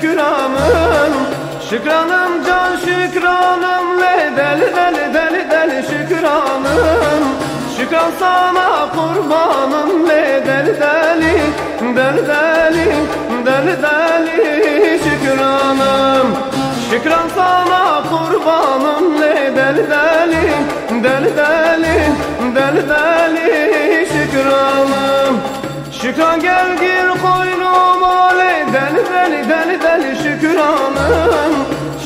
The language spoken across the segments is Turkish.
şükranım Şükranım can şükranım le deli deli deli deli şükranım Şükran sana kurbanım le deli deli deli deli deli deli şükranım Şükran sana kurbanım le deli deli deli deli deli deli şükranım Şükran gel gir koynuma le deli deli deli deli şükranım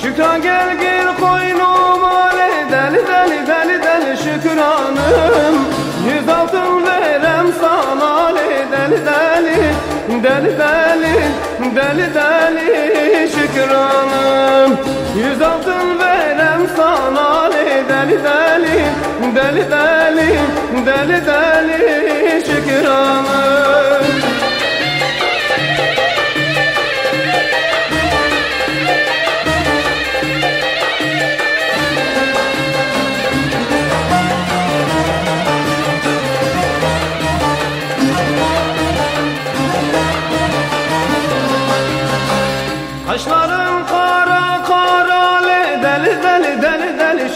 Şükran gel gir koynuma le deli deli deli deli şükranım Yüz altın verem sana le deli deli deli deli deli deli şükranım Yüz altın verem sana le deli deli deli deli deli deli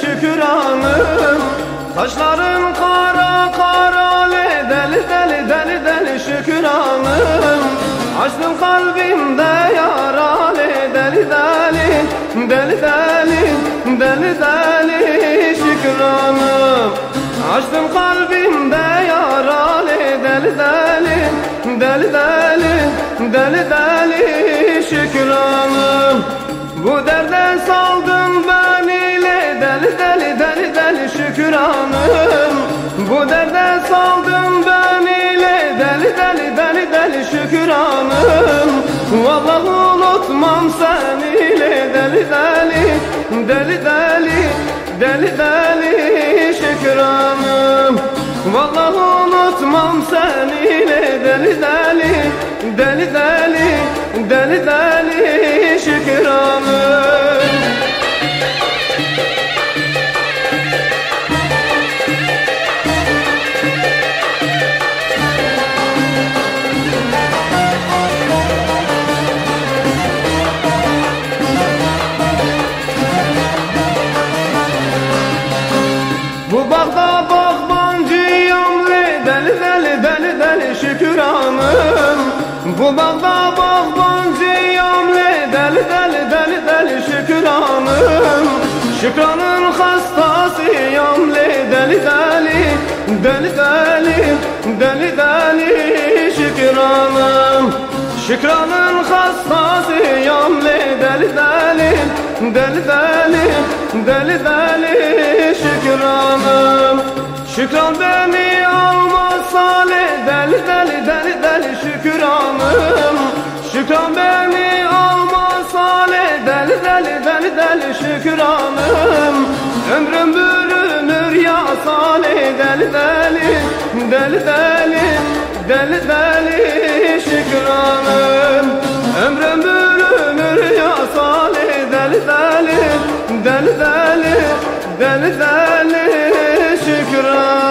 şükranım Saçların kara kara le deli deli deli deli şükranım Açtım kalbimde yara le deli deli deli deli deli deli şükranım Açtım kalbimde yara le deli deli deli deli deli deli şükranım Bu derde saldın şükranım Bu derde saldın beni le deli deli deli deli şükranım Vallahi unutmam seni le deli deli deli deli deli deli şükranım Vallahi unutmam seni le deli deli deli deli deli deli deli şükranım Bu bağda bağbancıyım le deli deli deli deli şükranım Şükranın hastasıyım le deli deli deli deli deli deli şükranım Şükranın hastasıyım le deli deli deli deli deli deli şükranım Şükran beni almazsa le deli deli deli deli şükranım Şükran beni almazsa le deli deli deli deli şükranım Ömrüm bürünür ya sale deli deli deli deli deli deli şükranım Ömrüm bürünür ya sale deli deli deli deli deli deli Sarah.